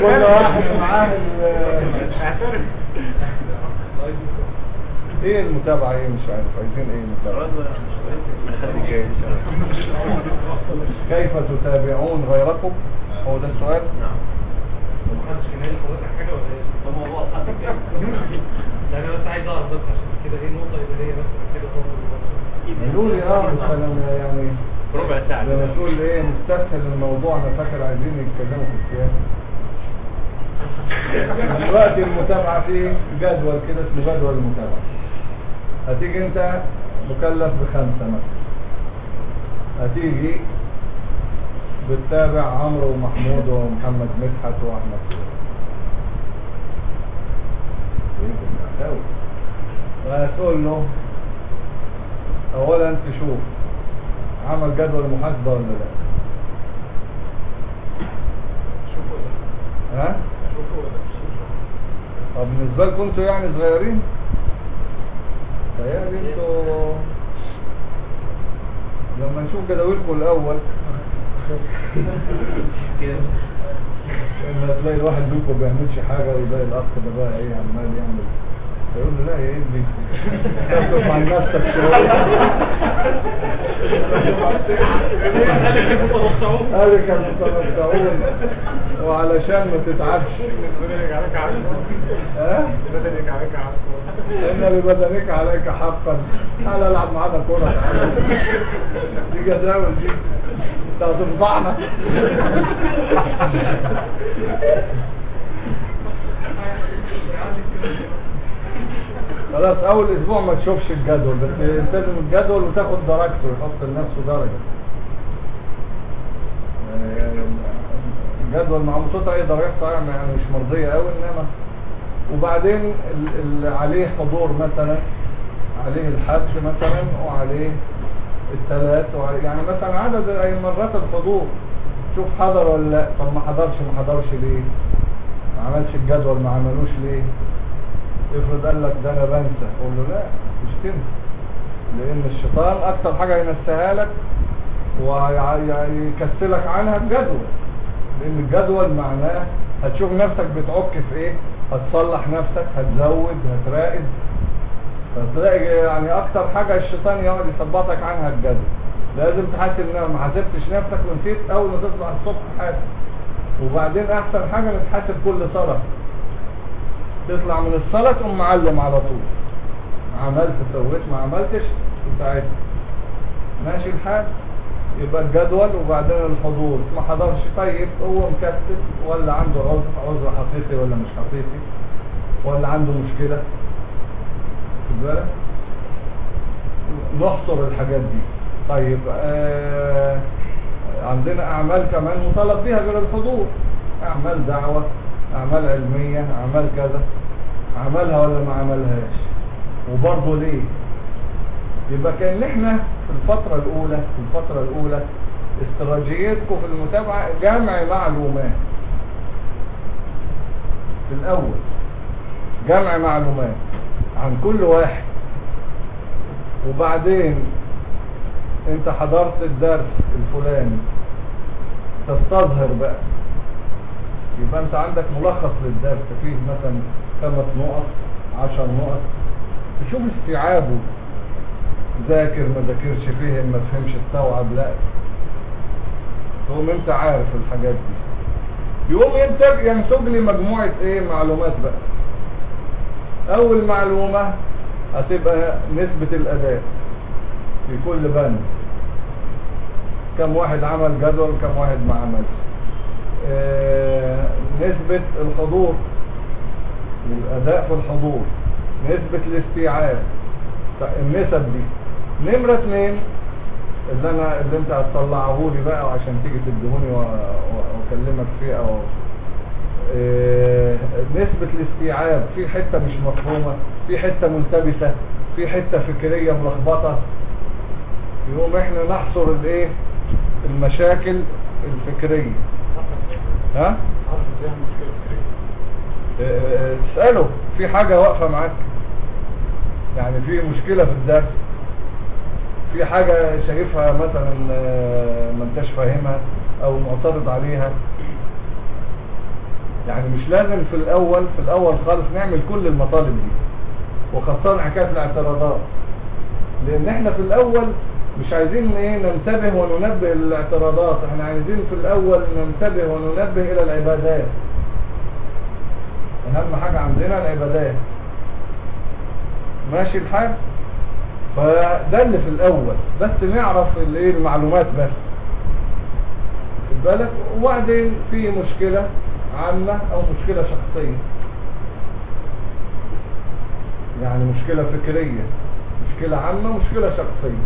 كل واحد معاه إيه المتابعة؟ إيه مش عارف. عايزين إيه المتابعة كيف تتابعون غيركم؟ هو ده السؤال. محدش كان قايل لحضرتك حاجة ولا إيه؟ ده موضوع لا أنا بس عايز اعرف بس عشان كده إيه نقطه اداريه بس محتاجه تفضل قالوا لي آه يعني ربع ساعة. زي ما تقول إيه مستسهل الموضوع. أنا فاكر عايزين يتكلموا في السياسة. دلوقتي المتابعة في جدول كده اسمه جدول المتابعة. هتيجي أنت مكلف بخمسة مثلا. هتيجي بتتابع عمرو ومحمود ومحمد مدحت وأحمد ده؟ وهتقول له اولا تشوف عمل جدول محاسبة ولا لا؟ ها؟ طب بالنسبة لكم أنتوا يعني صغيرين؟ تهيألي أنتوا. لما نشوف جداولكم الأول. كده لما تلاقي الواحد منكم بيعملش حاجة ويلاقي الاخ ده بقى إيه عمال يعمل. يقول له لا يا ابني. تقف مع نفسك شوية هذه كان متمتعون وعلشان ما تتعبش. إن ببدنك عليك حقا. تعالى العب معانا كورة. تعالى دي جداول دي. انت هتفضحنا خلاص أول أسبوع ما تشوفش الجدول بس الجدول وتاخد درجته يحط لنفسه درجة. الجدول مع متوسط أي درجات طبعا يعني مش مرضية قوي إنما وبعدين اللي عليه حضور مثلا عليه الحج مثلا وعليه الثلاث يعني مثلا عدد أي مرات الحضور. شوف حضر ولا لأ؟ طب ما حضرش ما حضرش ليه؟ ما عملش الجدول ما عملوش ليه؟ افرض قال لك ده أنا بنسى قول له لا مش تنسى لأن الشيطان أكتر حاجة ينساها لك ويكسلك عنها الجدول لأن الجدول معناه هتشوف نفسك بتعك في إيه؟ هتصلح نفسك هتزود هتراقب. فتلاقي يعني أكتر حاجة الشيطان يقعد يثبطك عنها الجدول. لازم تحاسب ما حاسبتش نفسك ونسيت أول ما تصبح الصبح حاسب. وبعدين أحسن حاجة نتحاسب كل صلاة. تطلع من الصلاة تقوم معلم على طول. عملت سويت ما عملتش ساعتها ماشي الحال؟ يبقى الجدول وبعدين الحضور. ما حضرش. طيب هو مكسل ولا عنده عذر عذر حقيقي ولا مش حقيقي؟ ولا عنده مشكلة؟ بالك؟ نحصر الحاجات دي. طيب آه عندنا أعمال كمان مطالب بيها غير الحضور. أعمال دعوة. أعمال علمية أعمال كذا. عملها ولا ما عملهاش وبرضه ليه؟ يبقى كان إحنا في الفترة الأولى في الفترة الأولى استراتيجيتكم في المتابعة جمع معلومات. في الأول جمع معلومات عن كل واحد. وبعدين انت حضرت الدرس الفلاني تستظهر بقى. يبقى انت عندك ملخص للدرس. فيه مثلا خمس نقط عشر نقط. تشوف استيعابه. ذاكر ما ذاكرش فهم ما فهمش استوعب لا. تقوم انت عارف الحاجات دي. يقوم ينتج ينتج لي مجموعة إيه؟ معلومات بقى. أول معلومة هتبقى نسبة الأداء في كل بند. كم واحد عمل جدول كم واحد ما عملش. نسبة الحضور الأداء في الحضور نسبة الاستيعاب النسب دي. نمرة اثنين اللي أنا اللي أنت هتطلعه لي بقى عشان تيجي تديهوني وأكلمك فيه أو آه نسبة الاستيعاب في حتة مش مفهومة في حتة ملتبسة في حتة فكرية ملخبطة. يقوم إحنا نحصر الإيه؟ المشاكل الفكرية. ها؟ آه تسأله في حاجة واقفة معاك؟ يعني في مشكلة في الدرس؟ في حاجة شايفها مثلا ما انتش فاهمها أو معترض عليها؟ يعني مش لازم في الأول في الأول خالص نعمل كل المطالب دي وخاصة حكاية الاعتراضات. لأن إحنا في الأول مش عايزين إيه ننتبه وننبه للاعتراضات. إحنا عايزين في الأول ننتبه وننبه إلى العبادات. أهم حاجة عندنا العبادات. ماشي الحال؟ فده اللي في الأول. بس نعرف الايه المعلومات بس. بالك؟ وبعدين في مشكلة عامة أو مشكلة شخصية. يعني مشكلة فكرية. مشكلة عامة مشكلة شخصية.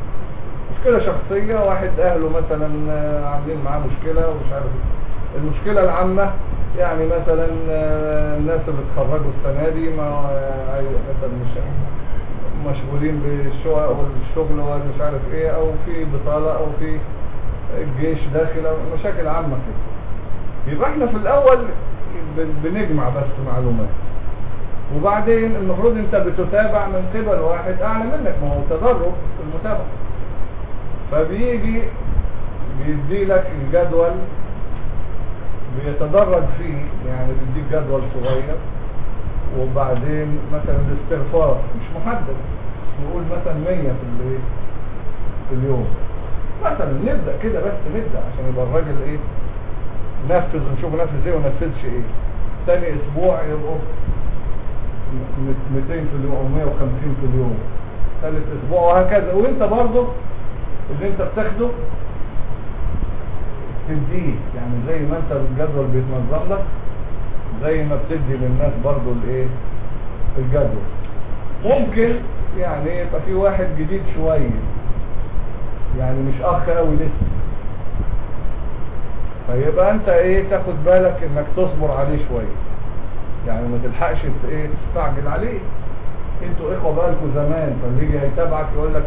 مشكلة شخصية واحد أهله مثلا آه، عاملين معاه مشكلة ومش عارف إيه. المشكلة العامة يعني مثلا آه، الناس اللي اتخرجوا السنة دي ما آه، مثلا مش مشغولين بالشقق والشغل ومش عارف إيه أو في بطالة أو في الجيش داخل مشاكل عامة كده. يبقى إحنا في الأول بن- بنجمع بس معلومات. وبعدين المفروض أنت بتتابع من قبل واحد أعلى منك ما هو تدرج في المتابعة. فبيجي بيدي لك الجدول بيتدرج فيه يعني بيديك جدول صغير وبعدين مثلا الاستغفار مش محدد نقول مثلا 100 في ال- في اليوم. مثلا نبدأ كده بس نبدأ عشان يبقى الراجل إيه نفذ ونشوف نفذ إيه ونفذش إيه. ثاني أسبوع يبقوا م- 200 في اليوم أو 150 في اليوم. ثالث أسبوع وهكذا. وإنت برضه اللي انت بتاخده تديه. يعني زي ما انت الجدول بيتنظم لك زي ما بتدي للناس برضه الايه الجدول. ممكن يعني يبقى في واحد جديد شوية. يعني مش أخ قوي لسه. فيبقى انت إيه تاخد بالك انك تصبر عليه شوية. يعني ما تلحقش إيه تستعجل عليه. أنتوا إخوة بقالكوا زمان فاللي يجي هيتابعك يقول لك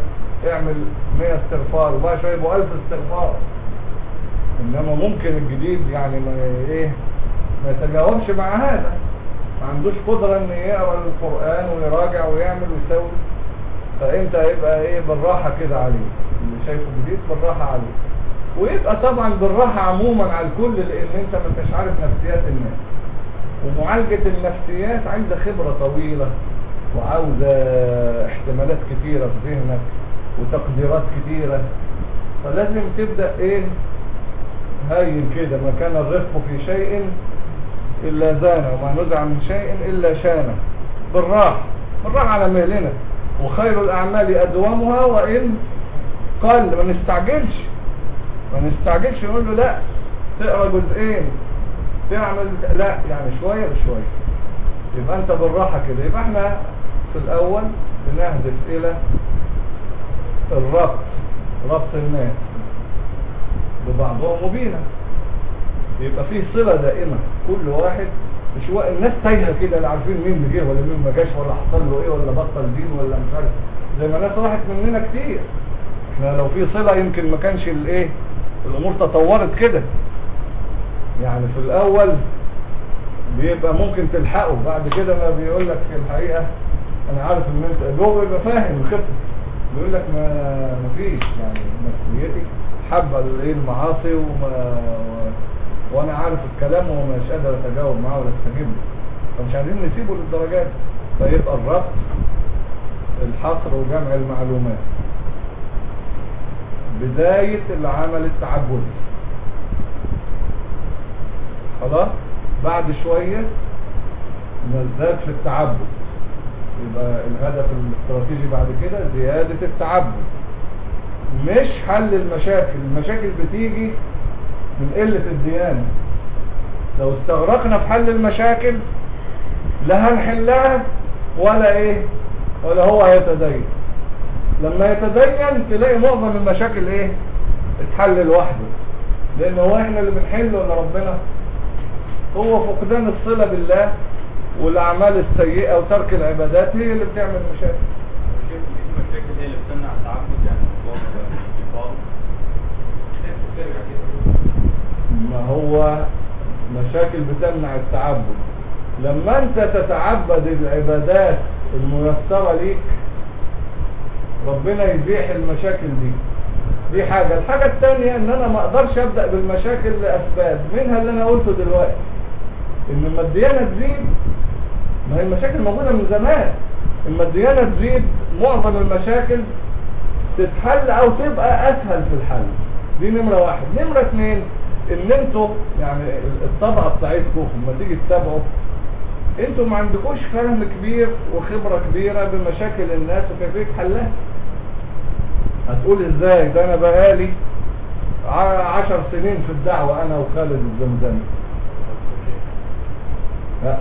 اعمل 100 استغفار وبقى يبقوا 1000 استغفار. إنما ممكن الجديد يعني ما إيه ما يتجاوبش مع هذا. ما عندوش قدرة ان يقرأ القرآن ويراجع ويعمل ويسوي. فأنت هيبقى إيه بالراحة كده عليه. اللي شايفه جديد بالراحة عليه. ويبقى طبعا بالراحة عموما على الكل لأن أنت ما أنتش عارف نفسيات الناس. ومعالجة النفسيات عايزة خبرة طويلة وعاوزة احتمالات كتيرة في ذهنك. وتقديرات كتيرة. فلازم تبدأ إيه؟ هين كده ما كان الرفق في شيء إلا زانه وما نزع من شيء إلا شانه. بالراحة بالراحة على مهلنا. وخير الأعمال أدومها وإن قل. ما نستعجلش ما نستعجلش نقول له لا تقرأ جزئين. تعمل لا يعني شوية بشوية. يبقى أنت بالراحة كده. يبقى إحنا في الأول بنهدف إلى الربط ربط الناس ببعضهم وبينا يبقى فيه صلة دائمة كل واحد مش هو الناس تايهة كده لا عارفين مين اللي جه ولا مين ما جاش ولا حصل له إيه ولا بطل دين ولا مش عارف. زي ما ناس راحت مننا كتير. إحنا لو في صلة يمكن ما كانش الإيه الأمور تطورت كده. يعني في الأول بيبقى ممكن تلحقه بعد كده ما بيقول لك في الحقيقة أنا عارف إن أنت هو بيبقى فاهم الخطة. بيقول لك ما ما فيش يعني نفسيتي حابة الايه المعاصي وما و... وأنا عارف الكلام ومش قادر أتجاوب معاه ولا استجيب له فمش عايزين نسيبه للدرجات فيبقى الربط الحصر وجمع المعلومات. بداية العمل التعبدي. خلاص؟ بعد شوية نزداد في التعبد. يبقى الهدف الاستراتيجي بعد كده زيادة التعبد. مش حل المشاكل. المشاكل بتيجي من قلة الديانة. لو استغرقنا في حل المشاكل لا هنحلها ولا إيه؟ ولا هو هيتدين. لما يتدين تلاقي معظم المشاكل إيه؟ اتحل لوحده. لأن هو إحنا اللي بنحل ولا ربنا؟ هو فقدان الصلة بالله. والأعمال السيئة وترك العبادات هي اللي بتعمل مشاكل. شايف إن دي مشاكل هي اللي بتمنع التعبد يعني كده ما هو مشاكل بتمنع التعبد. لما أنت تتعبد العبادات الميسرة ليك ربنا يزيح المشاكل دي. دي حاجة. الحاجة الثانية إن أنا ما أقدرش أبدأ بالمشاكل لأسباب. منها اللي أنا قلته دلوقتي. إن لما الديانة تزيد ما هي المشاكل موجودة من زمان. لما الديانة تزيد معظم المشاكل تتحل أو تبقى أسهل في الحل. دي نمرة واحد. نمرة اتنين إن أنتوا يعني الطبقة بتاعتكم لما تيجي تتابعوا أنتوا ما عندكوش فهم كبير وخبرة كبيرة بمشاكل الناس وكيفية حلها. هتقول إزاي؟ ده أنا بقالي عشر سنين في الدعوة أنا وخالد الزمزمي.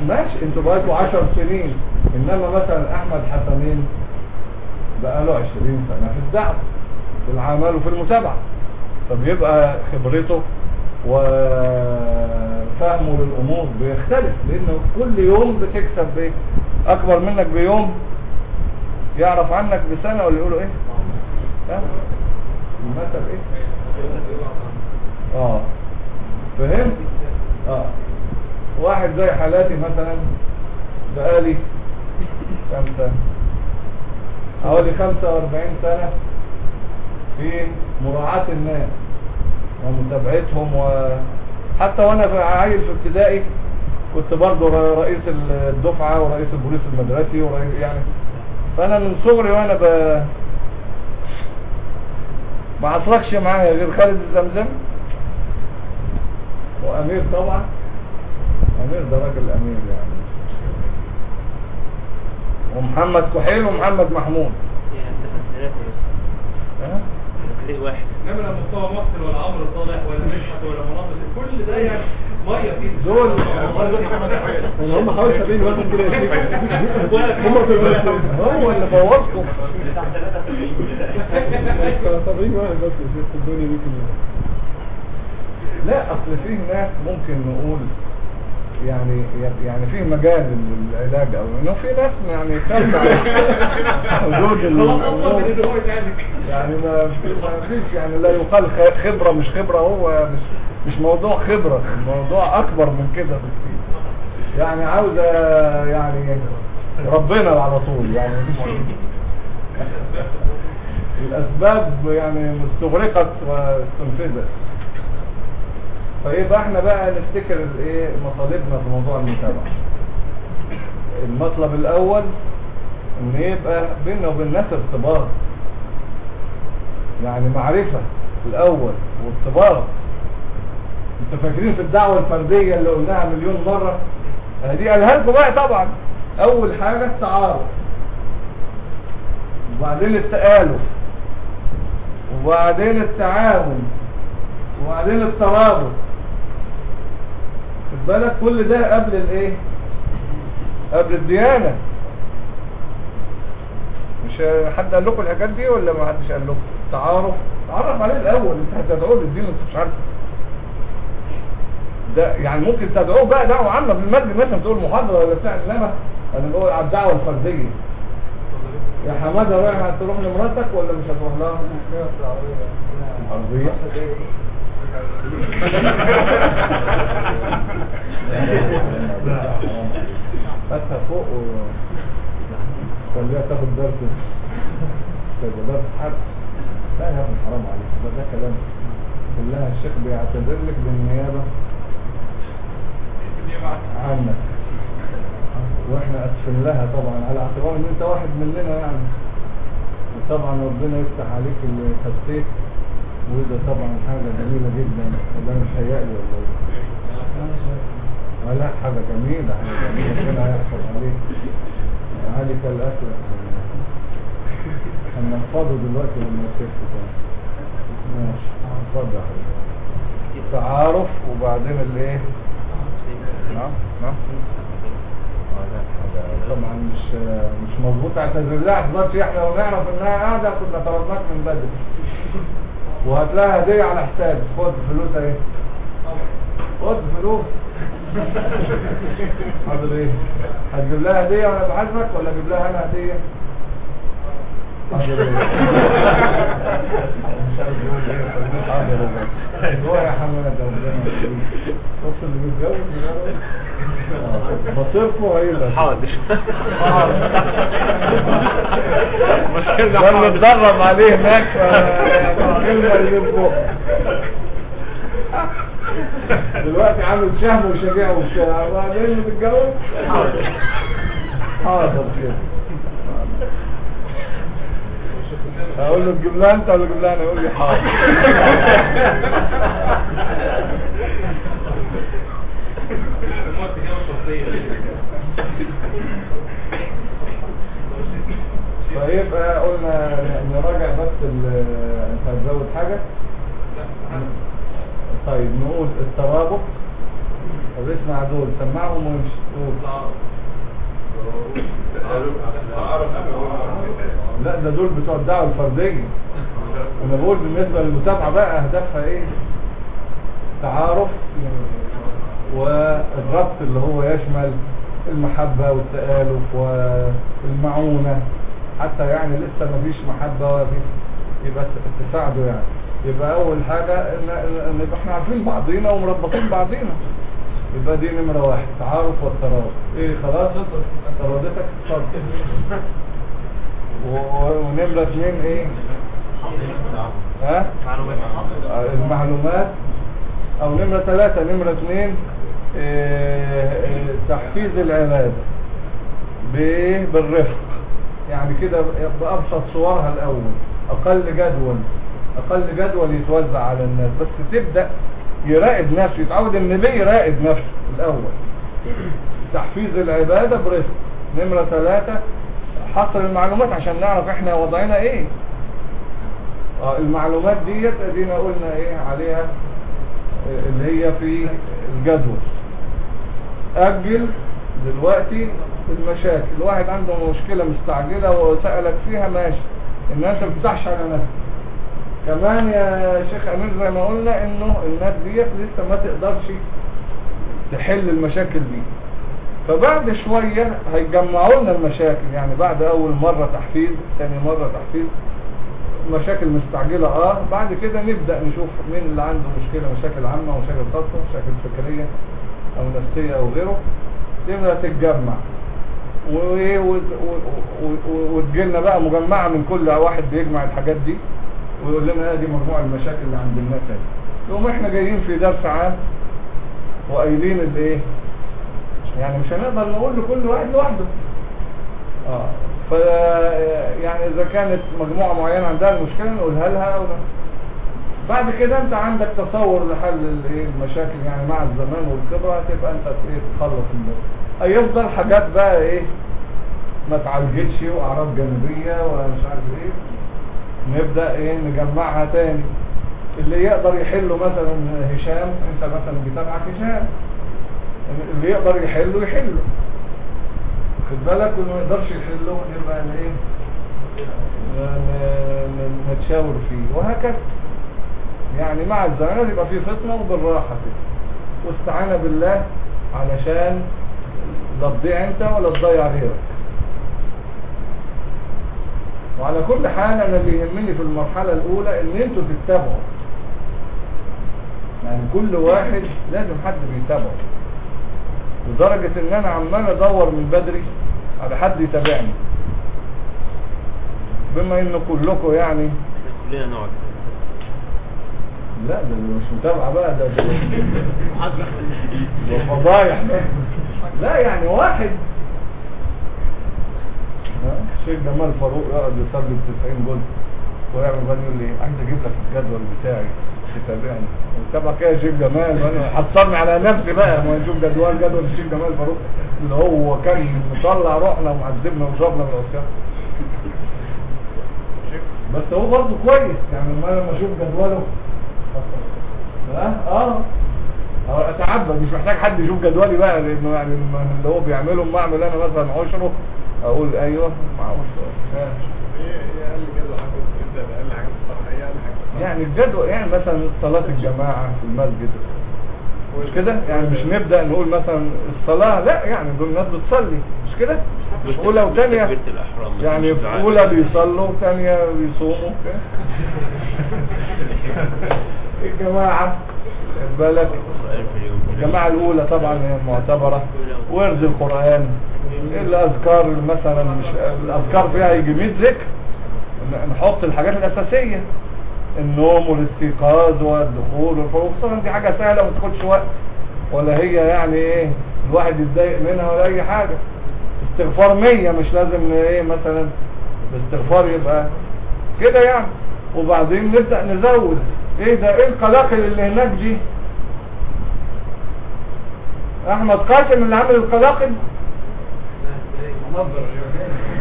ماشي أنتوا بقالكوا عشر سنين. إنما مثلا أحمد حسنين بقاله عشرين سنة في الدعوة في العمل وفي المتابعة. فبيبقى خبرته وفهمه للأمور بيختلف لأنه كل يوم بتكسب إيه أكبر منك بيوم يعرف عنك بسنة ولا يقولوا إيه؟ ها؟ المثل إيه؟ آه فهمت؟ آه. واحد زي حالاتي مثلا بقالي كم سنة؟ حوالي 45 سنة في مراعاة الناس ومتابعتهم وحتى وأنا عيل في ابتدائي كنت برضه رئيس الدفعة ورئيس البوليس المدرسي ورئيس يعني. فأنا من صغري وأنا ب ما عصركش معايا غير خالد الزمزم وأمير طبعا. امير ده راجل امير يعني. ومحمد كحيل ومحمد محمود. ها؟ واحد؟ إنما لا مستوى محسن ولا عمرو صالح ولا مدحت ولا مناصر كل ده يعني مية فيه. دول. هم حوالي 70 واحد كده. هم في هو اللي بوظكم. 70 واحد بس في الدنيا دي كلها. لا أصل فيه ناس ممكن نقول يعني يعني في مجال للعلاج أو إنه في ناس يعني تمنع حدود يتعالج يعني. ما في- ما فيش يعني لا يقال خ- خبرة مش خبرة هو مش مش موضوع خبرة الموضوع أكبر من كده بكتير. يعني عاوزة يعني ربنا على طول يعني الأسباب يعني استغرقت واستنفذت. فيبقى إحنا بقى نفتكر الايه مطالبنا في موضوع المتابعة. المطلب الأول إن يبقى بيننا وبين الناس ارتباط. يعني معرفة الأول وارتباط. أنتوا فاكرين في الدعوة الفردية اللي قلناها مليون مرة؟ دي قالها لكم بقى طبعا. أول حاجة التعارف. وبعدين التآلف. وبعدين التعاون. وبعدين الترابط. بالك كل ده قبل الايه؟ قبل الديانة. مش حد قال لكم الحاجات دي ولا ما حدش قال لكم؟ تعارف. تعرف عليه الأول. انت هتدعوه للدين انت مش عارف ده يعني ممكن تدعوه بقى دعوة عامة في المسجد مثلا تقول محاضرة ولا بتاع. انما أنا بقول على الدعوة الفردية. يا حمادة رايح تروح لمراتك ولا مش هتروح لها؟ عربيه هاتها فوق و خليها تاخد درس درس حرب لا يا ابني حرام عليك ده ده كلام كلها الشيخ بيعتذر لك بالنيابه عنك وإحنا اسفين لها طبعا على اعتبار ان انت واحد مننا يعني وطبعا ربنا يفتح عليك اللي خسيت وده طبعا حاجة جميلة جدا. وده مش هيألي ولا لا حاجة جميلة. حاجة جميلة. هيحفظ عليك عليك الأسرع إحنا نفضل دلوقتي لما يسيبك تاني ماشي. اتفضل يا حبيبي. تعارف وبعدين الايه؟ نعم نعم. طبعا مش مش مظبوط. اعتذر لها. دلوقتي إحنا لو نعرف إنها قاعدة كنا طردناك من بدري. وهتلاقي هدية على حسابي. خد فلوس اهي. خد فلوس. حاضر إيه؟ هتجيب لها هدية وأنا بحاسبك ولا أجيب لها أنا هدية؟ حاضر إيه؟ إيه إيه هو يا حمد ربنا. يخليك. بص اللي بيتجوز مصيركم هيبقى حاضر. اللي اتدرب عليه هناك دلوقتي عامل شهم وشجاع وبتاع. وبعدين بتتجوز حاضر. كده أقول له تجيب لها انت ولا تجيب لها أنا؟ يقول لي حاضر. شخصية فيبقى قلنا نراجع بس انت هتزود حاجة؟ طيب نقول الترابط طب اسمع دول؟ سمعهم وامشي. قول. لا ده دول بتوع الدعوة الفردية. أنا بقول بالنسبة للمتابعة بقى أهدافها إيه؟ تعارف. والربط اللي هو يشمل المحبة والتآلف والمعونة. حتى يعني لسه ما فيش محبة ولا يبقى تساعده يعني. يبقى أول حاجة ان إن يبقى إحنا عارفين بعضينا ومربطين بعضينا. يبقى دي نمرة واحد تعارف والترابط إيه خلاص؟ ترابطك اتفضل ونمرة اثنين إيه؟ ها؟ المعلومات. أو نمرة ثلاثة نمرة اثنين تحفيز العبادة بالرفق. يعني كده بأبسط صورها الأول. أقل جدول. أقل جدول يتوزع على الناس. بس تبدأ يراقب نفسه. يتعود ليه يراقب نفسه الأول. تحفيز العبادة برفق. نمرة ثلاثة حصر المعلومات عشان نعرف إحنا وضعنا إيه. آه المعلومات ديت ادينا قلنا إيه عليها آه، اللي هي في الجدول. أجل دلوقتي المشاكل. الواحد عنده مشكلة مستعجلة وسألك فيها ماشي. انت ما بتفتحش على نفسك كمان يا شيخ أمير زي ما قلنا إنه الناس ديت لسه ما تقدرش تحل المشاكل دي. فبعد شوية هيجمعوا لنا المشاكل. يعني بعد أول مرة تحفيز ثاني مرة تحفيز مشاكل مستعجلة آه. بعد كده نبدأ نشوف مين اللي عنده مشكلة مشاكل عامة مشاكل خاصة مشاكل فكرية. أو نفسية أو غيره تبدأ تتجمع. وتجيلنا بقى مجمعة من كل واحد بيجمع الحاجات دي ويقول لنا ادي مجموع المشاكل اللي عند الناس اهي يقوم إحنا جايين في درس عام وقايلين الايه يعني مش هنقدر نقول لكل واحد لوحده. آه ف يعني إذا كانت مجموعة معينة عندها المشكلة نقولها لها لا. بعد كده انت عندك تصور لحل المشاكل يعني مع الزمان والخبرة هتبقى انت إيه تخلص الموضوع هيفضل حاجات بقى إيه ما تعالجتش وأعراض جانبية ولا مش عارف إيه. نبدأ إيه نجمعها تاني. اللي يقدر يحله مثلا هشام انت مثلا بتابعك هشام. اللي يقدر يحله يحله. خد بالك واللي ما يقدرش يحله يبقى إيه نتشاور فيه وهكذا. يعني مع الزمان يبقى في فطنة وبالراحة. كده واستعانة بالله علشان لا تضيع انت ولا تضيع غيرك. وعلى كل حال أنا اللي يهمني في المرحلة الأولى إن أنتوا تتبعوا يعني كل واحد لازم حد بيتابعه. لدرجة إن أنا عمال أدور من بدري على حد يتابعني. بما إن كلكم يعني كلنا نقعد. لا ده مش متابعة بقى ده ده فضايح. لا يعني واحد؟ الشيخ جمال فاروق يقعد ب 90 جول ويعمل بقى يقول لي عايز أجيب لك الجدول بتاعي تتابعني تابع كده يا شيخ جمال وأنا حصرني على نفسي بقى ما نشوف جدول جدول الشيخ جمال فاروق اللي هو كان مطلع روحنا ومعذبنا وضربنا من العصيان بس هو برضه كويس يعني لما أشوف جدوله آه. آه أتعبد مش محتاج حد يشوف جدولي بقى لأنه يعني اللي هو بيعمله ما أعمل أنا مثلا عشره أقول أيوه أقل حاجة يعني الجدول يعني مثلا صلاة الجماعة في المسجد. مش كده؟ يعني مش نبدأ نقول مثلا الصلاة لا يعني دول الناس بتصلي. مش كده؟ أولى وثانيه يعني مش في. أولى بيصلوا ثانية بيصوموا. الجماعة بالك الجماعة الأولى طبعا هي معتبرة ورد القرآن. الأذكار مثلا مش الأذكار فيها يجي 100 ذكر. نحط الحاجات الأساسية. النوم والاستيقاظ والدخول والخروج. دي حاجة سهلة ما تاخدش وقت. ولا هي يعني إيه الواحد يتضايق منها ولا أي حاجة. استغفار مية مش لازم إيه مثلا الاستغفار يبقى كده يعني. وبعدين نبدأ نزود. إيه ده؟ إيه القلاقل اللي هناك دي؟ أحمد قاسم اللي عامل القلاقل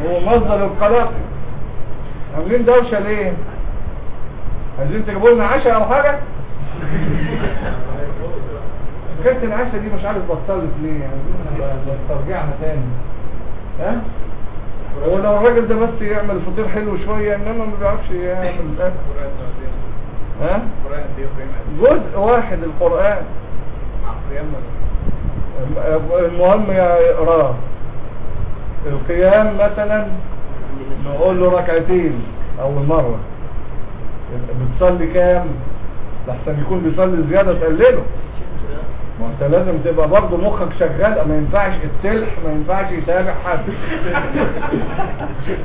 هو مصدر القلاقل عاملين دوشة ليه؟ عايزين تجيبوا لنا عشاء أو حاجة؟ حكاية العشاء دي مش عارف بطلت ليه يعني. ترجعنا تاني. ها؟ هو لو الراجل ده بس يعمل فطير حلو شوية إنما ما بيعرفش يعمل الاكل؟ ها؟ جزء واحد القرآن. المهم يقراه القيام مثلا نقول له ركعتين أول مرة. بتصلي كام؟ لحسن يكون بيصلي زيادة تقلله. ما انت لازم تبقى برضه مخك شغال ما ينفعش السلح ما ينفعش يتابع حد.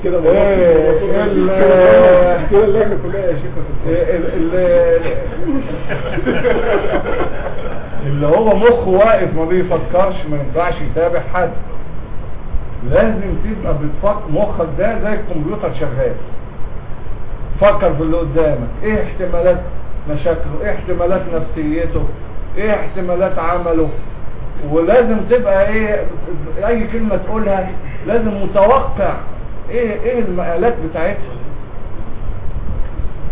كده إيه، ال- كده اللجنة كلها يا شيخ ال- ال- اللي هو مخه واقف ما بيفكرش ما ينفعش يتابع حد. لازم تبقى بتفكر مخك ده زي الكمبيوتر شغال. فكر في اللي قدامك إيه احتمالات مشاكله؟ إيه احتمالات نفسيته؟ إيه احتمالات عمله. ولازم تبقى إيه اي كلمة تقولها لازم متوقع إيه إيه المقالات بتاعتها.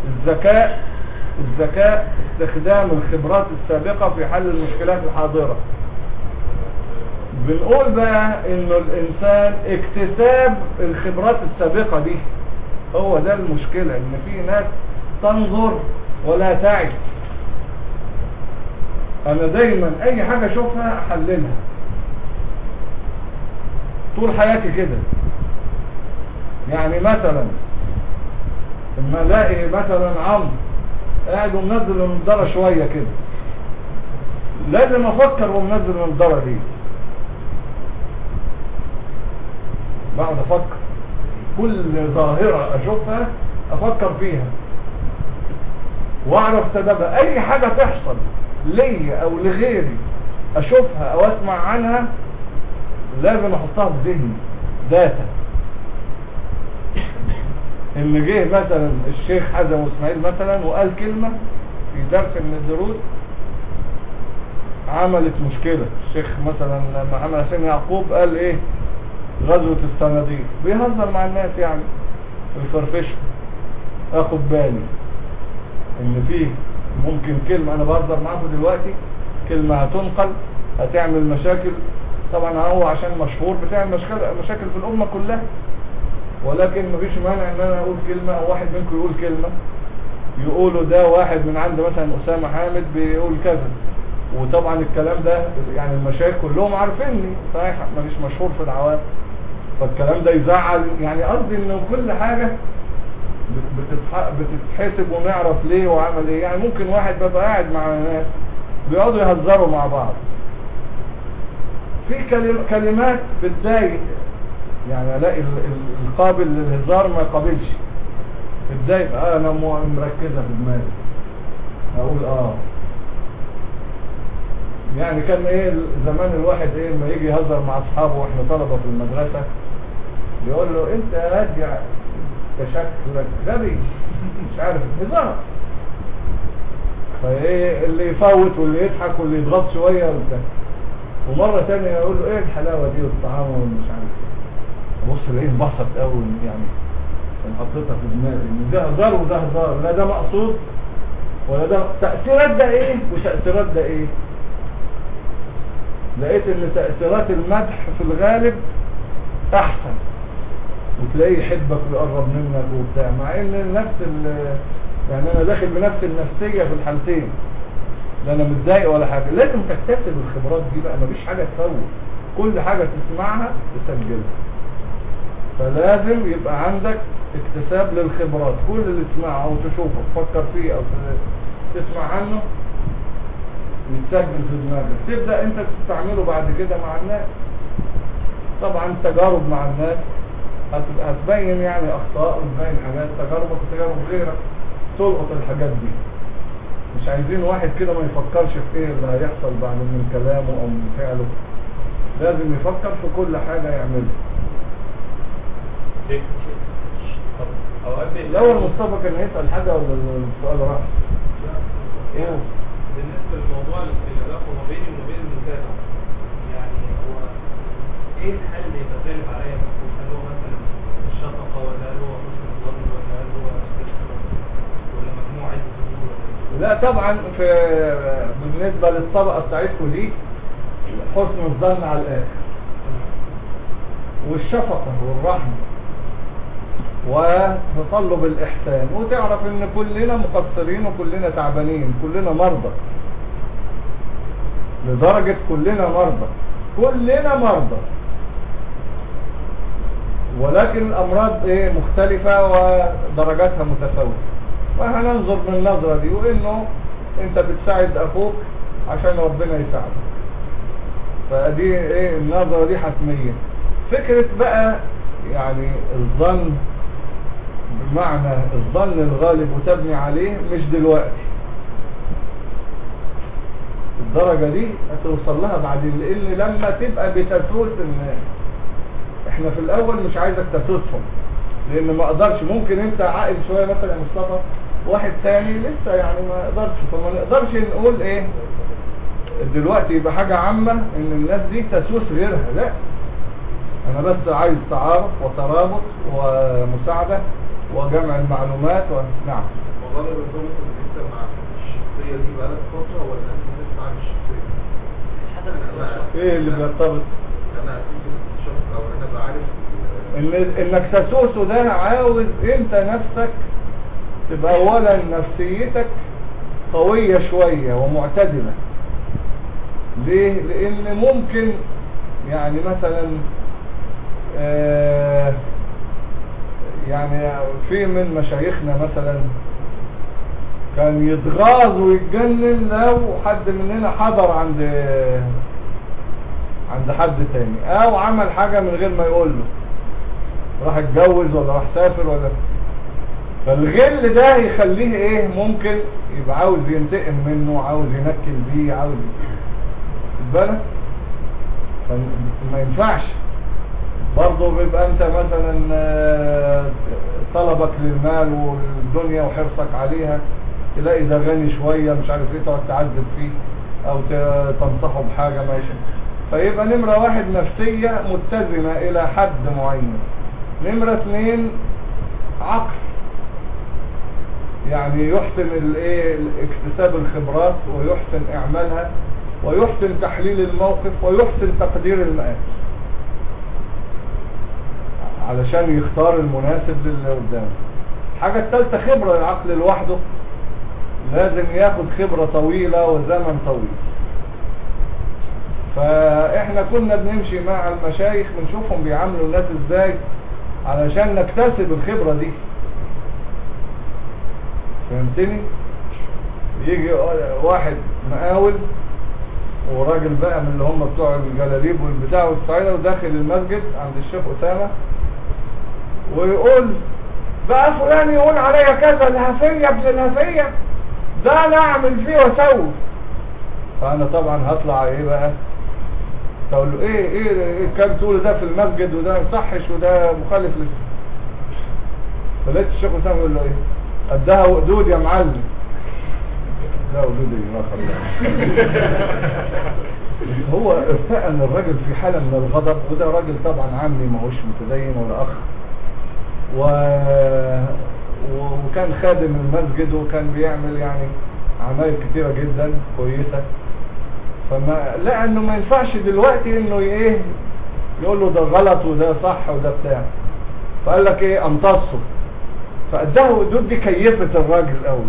الذكاء الذكاء استخدام الخبرات السابقة في حل المشكلات الحاضرة. بنقول بقى إنه الإنسان اكتساب الخبرات السابقة دي. هو ده المشكلة إن في ناس تنظر ولا تعي. أنا دايما أي حاجة أشوفها أحللها. طول حياتي كده. يعني مثلا لما الاقي مثلا عمرو قاعد ومنزل النضاره شوية كده. لازم أفكر ومنزل النضاره دي. بقعد أفكر. كل ظاهرة أشوفها أفكر فيها. وأعرف سببها. أي حاجة تحصل. ليا أو لغيري أشوفها أو أسمع عنها لازم أحطها في ذهني. داتا إن جه مثلا الشيخ حزم إسماعيل مثلا وقال كلمة في درس من الدروس عملت مشكلة. الشيخ مثلا محمد حسين يعقوب قال إيه؟ غزوة الصناديق. بيهزر مع الناس يعني. الفرفشة. أخد بالي إن فيه ممكن كلمة أنا بهزر معاكم دلوقتي كلمة هتنقل هتعمل مشاكل. طبعا هو عشان مشهور بتعمل مشاكل في الأمة كلها. ولكن مفيش مانع إن أنا أقول كلمة أو واحد منكم يقول كلمة. يقولوا ده واحد من عند مثلا أسامة حامد بيقول كذا. وطبعا الكلام ده يعني المشايخ كلهم عارفيني صحيح مفيش مشهور في العوام. فالكلام ده يزعل يعني قصدي إنه كل حاجة بتتحسب ونعرف ليه وعمل إيه. يعني ممكن واحد بيبقى قاعد مع ناس بيقعدوا يهزروا مع بعض. في كلم- كلمات بتضايق. يعني الاقي ال- ال- القابل للهزار ما يقابلش. اتضايق آه أنا مركزة في دماغي. أقول آه. يعني كان إيه زمان الواحد إيه لما يجي يهزر مع أصحابه وإحنا طلبة في المدرسة يقول له أنت راجع تشكلك غبي مش عارف هزار. فإيه اللي يفوت واللي يضحك واللي يضغط شوية وبتاع ومرة ثانية يقول له إيه الحلاوة دي والطعام ومش عارف إيه. بص الاقيه انبسط قوي يعني حطيتها في دماغي إن ده هزار وده هزار لا ده مقصود ولا ده تأثيرات ده إيه؟ وتأثيرات ده إيه؟ لقيت إن تأثيرات المدح في الغالب أحسن. وتلاقيه يحبك ويقرب منك وبتاع مع إن نفس يعني أنا داخل بنفس النفسية في الحالتين. لا أنا متضايق ولا حاجة. لازم تكتسب الخبرات دي بقى مفيش حاجة تفوت كل حاجة تسمعها تسجلها. فلازم يبقى عندك اكتساب للخبرات. كل اللي تسمعه أو تشوفه تفكر فيه أو تسمع عنه يتسجل في دماغك. تبدأ أنت تستعمله بعد كده مع الناس. طبعا تجارب مع الناس. هتبين يعني أخطاء وتبين حاجات تجاربك وتجارب غيرك تلقط الحاجات دي. مش عايزين واحد كده ما يفكرش في إيه اللي هيحصل بعد من كلامه أو من فعله. لازم يفكر في كل حاجة يعملها. بي- الأول. مصطفى كان هيسأل حاجة ولا السؤال راح؟ إيه؟ بالنسبة لموضوع العلاقه ما بيني وما بين المتابع يعني هو إيه الحل اللي يبقى غالب عليا هل هو مثلا لا طبعا في بالنسبة للطبقة بتاعتكم دي حسن الظن على الآخر. والشفقة والرحمة وتطلب الإحسان. وتعرف إن كلنا مقصرين وكلنا تعبانين كلنا مرضى. لدرجة كلنا مرضى. كلنا مرضى. ولكن الأمراض إيه مختلفة ودرجاتها متفاوتة. فهننظر من النظرة دي وإنه أنت بتساعد أخوك عشان ربنا يساعدك. فدي إيه النظرة دي حتمية. فكرة بقى يعني الظن بمعنى الظن الغالب وتبني عليه مش دلوقتي. الدرجة دي هتوصل لها بعدين لأن لما تبقى بتسوس الناس. إحنا في الأول مش عايزك تسوسهم لأن ما أقدرش. ممكن أنت عاقل شوية مثلا يا مصطفى واحد تاني لسه يعني ما أقدرش فما نقدرش نقول إيه؟ دلوقتي يبقى حاجة عامة إن الناس دي تسوس غيرها. لا أنا بس عايز تعارف وترابط ومساعدة وجمع المعلومات و... نعم. والله أنا بنظمت ان إنت مع الشخصية دي بقالك فترة ولا أنت لسه عن الشخصيه؟ إيه اللي بيرتبط؟ أنا إنك تسوسه ده عاوز أنت نفسك تبقى اولا نفسيتك قوية شوية ومعتدلة. ليه؟ لأن ممكن يعني مثلا آه يعني في من مشايخنا مثلا كان يتغاظ ويتجنن لو حد مننا حضر عند عند حد تاني. أو عمل حاجة من غير ما يقول له. راح اتجوز ولا راح سافر ولا فالغل ده يخليه إيه؟ ممكن يبقى عاوز ينتقم منه عاوز ينكل بيه عاوز بالك؟ فما ينفعش. برضه بيبقى أنت مثلا آه، طلبك للمال والدنيا وحرصك عليها تلاقي ده غني شوية مش عارف إيه تقعد تعذب فيه أو تنصحه بحاجة ماشي. فيبقى نمرة واحد نفسية متزنة إلى حد معين. نمرة اثنين عقل. يعني يحسن الإيه؟ اكتساب الخبرات ويحسن إعمالها ويحسن تحليل الموقف ويحسن تقدير المآل علشان يختار المناسب للي قدامه. الحاجة الثالثة خبرة. العقل لوحده لازم ياخد خبرة طويلة وزمن طويل. فإحنا كنا بنمشي مع المشايخ بنشوفهم بيعاملوا الناس إزاي علشان نكتسب الخبرة دي. فهمتني؟ يجي واحد مقاول وراجل بقى من اللي هم بتوع الجلاليب والبتاع والصعيدة وداخل المسجد عند الشيخ أسامة ويقول بقى فلان يقول عليا كذا الهفية ابن الهفية ده أنا أعمل فيه وأسوي. فأنا طبعا هطلع إيه بقى؟ تقول له إيه إيه, إيه كان تقول ده في المسجد وده ما يصحش وده مخالف لل فلقيت الشيخ اسامه يقول له إيه؟ قدها وقدود يا معلم. لا وقدود إيه ما خلاص هو ارتأن الراجل في حالة من الغضب وده راجل طبعا عمي ما هوش متدين ولا أخ. و... وكان خادم المسجد وكان بيعمل يعني عمايل كتيرة جدا كويسة. فما لقى إنه ما ينفعش دلوقتي إنه إيه يقول له ده غلط وده صح وده بتاع. فقال لك إيه أمتصه. فقدها وقدود دي كيفت الراجل قوي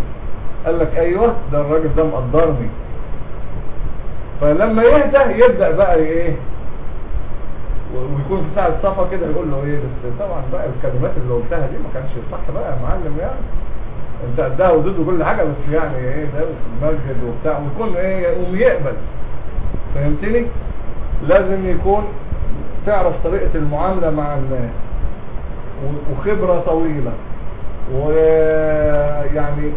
قال لك أيوه ده الراجل ده مقدرني. فلما يهدى يبدأ بقى إيه ويكون في ساعة صفا كده يقول له إيه بس طبعا بقى الكلمات اللي قلتها دي ما كانش صح بقى يا معلم يعني. أنت قدها وضد وكل حاجة بس يعني إيه ده في المسجد وبتاع ويكون إيه يقوم يقبل. فهمتني؟ لازم يكون تعرف طريقة المعاملة مع الناس وخبرة طويلة. ويعني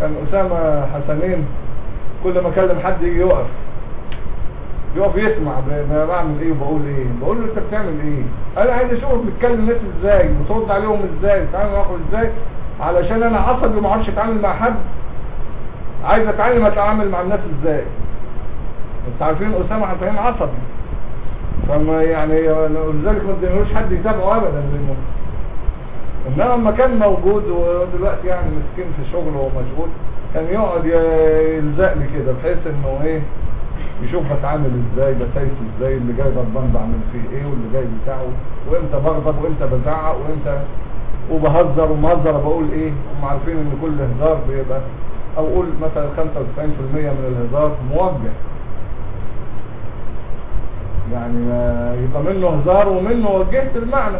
كان أسامة حسنين كل ما أكلم حد يجي يقف يقف يسمع بعمل إيه وبقول إيه. بقول له أنت بتعمل إيه؟ أنا عايز أشوفك بتكلم الناس إزاي؟ بترد عليهم إزاي؟ بتتعامل معاهم إزاي؟ علشان أنا عصبي ما أعرفش أتعامل مع حد. عايز اتعلم أتعامل مع الناس إزاي؟ انت عارفين أسامة حسين عصبي فما يعني ولذلك ما تدينوش حد يتابعه ابدا لأنه إنما لما كان موجود ودلوقتي يعني مسكين في شغله ومشغول كان يقعد ي- يلزقني كده بحيث إنه إيه يشوف بتعامل إزاي بسايس إزاي اللي جاي غضبان بعمل فيه إيه واللي جاي بتاعه وإمتى بغضب وإمتى بزعق وإمتى وبهزر ومهزر بقول إيه هم عارفين إن كل هزار بيبقى أو قول مثلا 95% من الهزار موجه. يعني يبقى منه هزار ومنه وجهت المعنى.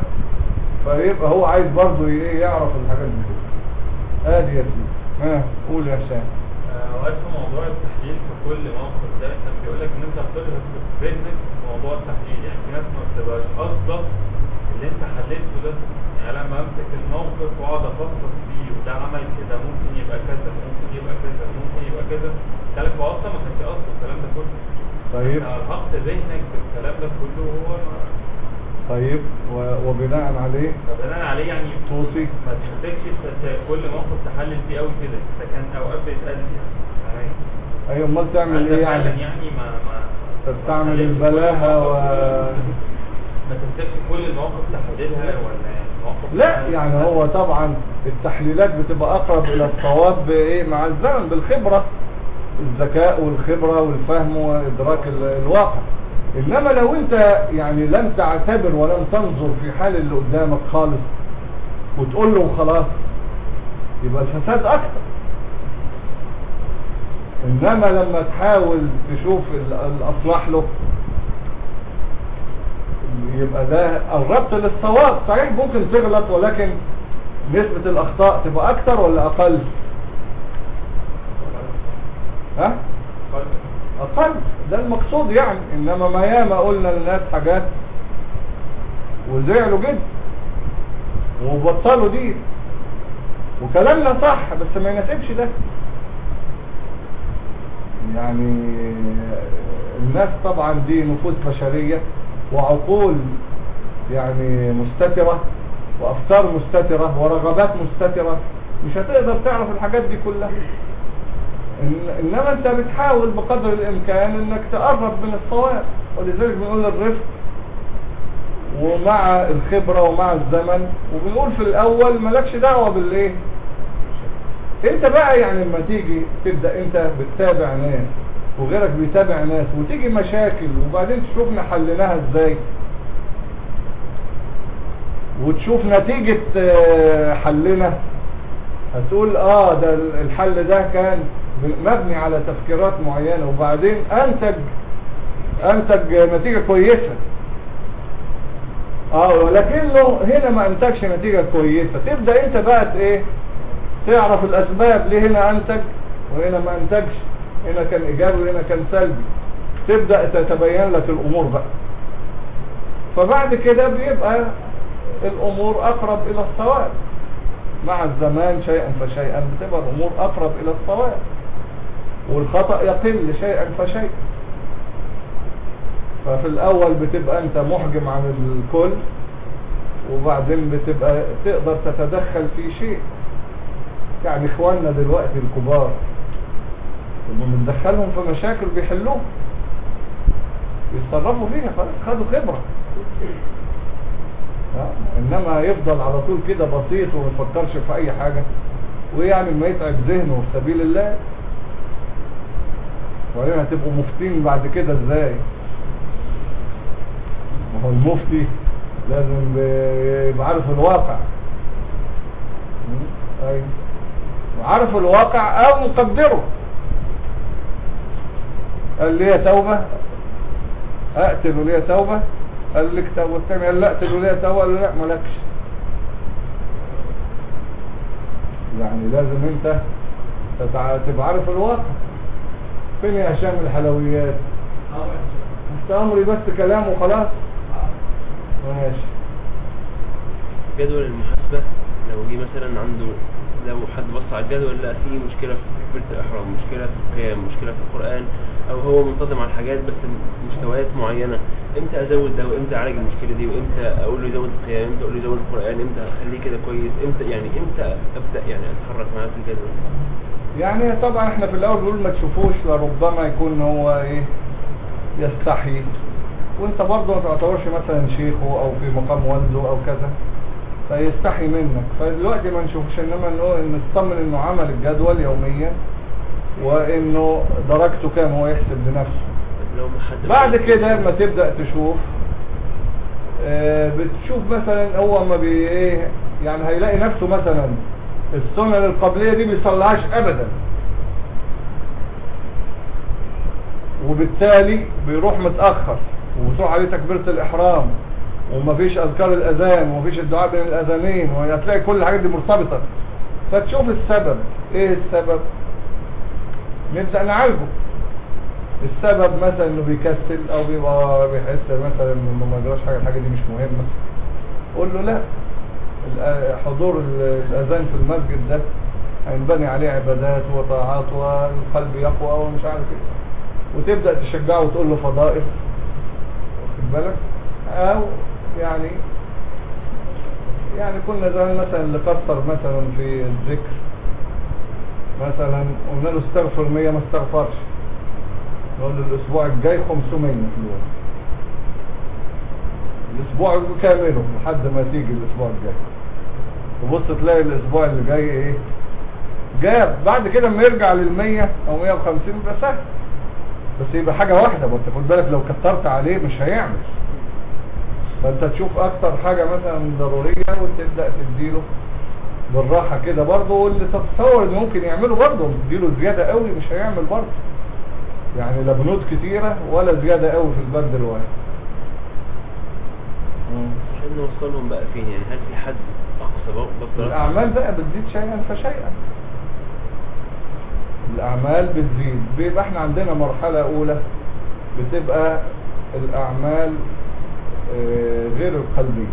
فيبقى هو عايز برضه إيه يعرف الحاجات دي. آدي يا سيدي. ها قول يا هشام اوقات في موضوع التحليل في كل موقف ده كان بيقول لك إن أنت بتظهر في ذهنك موضوع التحليل. يعني في ناس ما بتبقاش قاصدة اللي أنت حللته ده. يعني لما أمسك الموقف وأقعد أفكر فيه وده عمل كده ممكن يبقى كذا ممكن يبقى كذا ممكن يبقى كذا. قالك هو أصلا ما كانش قصده الكلام ده كله. طيب. انت ارهقت ذهنك بالكلام ده كله ما- طيب وبناء عليه فبناء عليه يعني توصي. ما تحتاجش كل موقف تحلل فيه قوي كده ده كان أوقات بيتقال يعني أيوه أمال تعمل إيه يعني؟ يعني ما ما تستعمل البلاهة و. ما تمسكش كل المواقف تحللها ولا مواقف لا يعني هو طبعا التحليلات بتبقى أقرب إلى الصواب بإيه؟ مع الزمن بالخبرة. الذكاء والخبرة والفهم وإدراك ال- الواقع. إنما لو أنت يعني لم تعتبر ولم تنظر في حال اللي قدامك خالص وتقول له وخلاص يبقى الفساد أكتر. إنما لما تحاول تشوف ال- الاصلح له يبقى ده قربت للصواب. صحيح ممكن تغلط ولكن نسبة الأخطاء تبقى أكتر ولا أقل؟ ها؟ أقل ده المقصود يعني. إنما ما ياما قلنا للناس حاجات وزعلوا جدا وبطلوا دي. وكلامنا صح بس ما يناسبش ده. يعني الناس طبعا دي نفوس بشرية وعقول يعني مستترة وأفكار مستترة ورغبات مستترة. مش هتقدر تعرف الحاجات دي كلها. إنما أنت بتحاول بقدر الإمكان إنك تقرب من الصواب. ولذلك بنقول الرفق ومع الخبرة ومع الزمن. وبنقول في الأول مالكش دعوة بالايه أنت بقى يعني لما تيجي تبدأ أنت بتتابع ناس وغيرك بيتابع ناس وتيجي مشاكل وبعدين تشوفنا حليناها إزاي. وتشوف نتيجة آه، حلنا. هتقول آه ده الحل ده كان مبني على تفكيرات معينة وبعدين أنتج أنتج نتيجة كويسة. آه ولكنه هنا ما أنتجش نتيجة كويسة تبدأ أنت بقى إيه؟ تعرف الأسباب ليه هنا أنتج وهنا ما أنتجش. هنا كان إيجابي وهنا كان سلبي. تبدأ تتبين لك الأمور بقى. فبعد كده بيبقى الأمور أقرب إلى الصواب. مع الزمان شيئا فشيئا بتبقى الأمور أقرب إلى الصواب. والخطأ يقل شيئا فشيئا ففي الأول بتبقى أنت محجم عن الكل وبعدين بتبقى تقدر تتدخل في شيء. يعني إخواننا دلوقتي الكبار لما بندخلهم في مشاكل بيحلوها. يتصرفوا فيها خلاص خدوا خبرة؟ إنما يفضل على طول كده بسيط وما يفكرش في أي حاجة ويعني ما يتعب ذهنه في سبيل الله. وبعدين هتبقوا مفتين بعد كده إزاي؟ ما هو المفتي لازم يبقى عارف الواقع? أيوه. وعارف الواقع أو مقدره. قال لي توبة أقتل ولي توبة. قال لك توبة الثاني قال لا أقتل ولي توبة. قال لا مالكش. يعني لازم أنت. تبقى عارف الواقع. فين يا هشام الحلويات؟ أنت أمري بس كلام وخلاص؟ ماشي. جدول المحاسبة لو جه مثلا عنده لو حد بص على الجدول لقى فيه مشكلة في تكبيرة الإحرام مشكلة في القيام مشكلة في القرآن أو هو منتظم على الحاجات بس مستويات معينة إمتى أزود ده؟ وإمتى أعالج المشكلة دي؟ وإمتى أقول له يزود القيام؟ إمتى أقول له يزود القرآن؟ إمتى أخليه كده كويس؟ إمتى يعني إمتى أبدأ يعني أتحرك معاه في الجدول؟ يعني طبعا إحنا في الأول بنقول ما تشوفوش لربما يكون هو إيه يستحي. وإنت برضه ما تعتبرش مثلا شيخه أو في مقام والده أو كذا فيستحي منك. فدلوقتي ما نشوفش إنما انه نطمن إنه عمل الجدول يوميا وإنه درجته كام هو يحسب حد بعد كده لما تبدأ تشوف آه، بتشوف مثلا هو ما بي إيه يعني هيلاقي نفسه مثلا السنن القبلية دي بيصليهاش ابدا. وبالتالي بيروح متأخر وبتروح عليه تكبيرة الإحرام ومفيش أذكار الأذان ومفيش الدعاء بين الأذانين وهتلاقي كل الحاجات دي مرتبطة. فتشوف السبب. إيه السبب؟ نبدأ نعالجه. السبب مثلا إنه بيكسل أو بيبقى بيحس مثلا إنه ما جراش حاجة الحاجة دي مش مهمة. قول له لا. حضور ال- الأذان في المسجد ده هينبني عليه عبادات وطاعات والقلب يقوى ومش عارف إيه. وتبدأ تشجعه وتقول له فضائل واخد بالك؟ أو يعني يعني كنا زمان مثلا اللي كسر مثلا في الذكر. مثلا قلنا له استغفر 100 ما استغفرش. نقول له الأسبوع الجاي 500 في اليوم. الأسبوع كامله لحد ما تيجي الأسبوع الجاي. تبص تلاقي الأسبوع اللي جاي إيه؟ جاب. بعد كده لما يرجع لل100 أو 150 يبقى سهل. بس يبقى حاجة واحدة ما انت خد بالك لو كترت عليه مش هيعمل. فأنت تشوف أكتر حاجة مثلا ضرورية وتبدأ تديله بالراحة كده برضه واللي تتصور إنه ممكن يعمله برضه تديله زيادة قوي مش هيعمل برضه. يعني لا بنود كتيرة ولا زيادة قوي في البند الواحد. عشان نوصلهم بقى فين يعني؟ هل في حد أقصى بقدر الأعمال بقى بتزيد شيئا فشيئا. الأعمال بتزيد. بيبقى إحنا عندنا مرحلة أولى بتبقى الأعمال آه، غير القلبية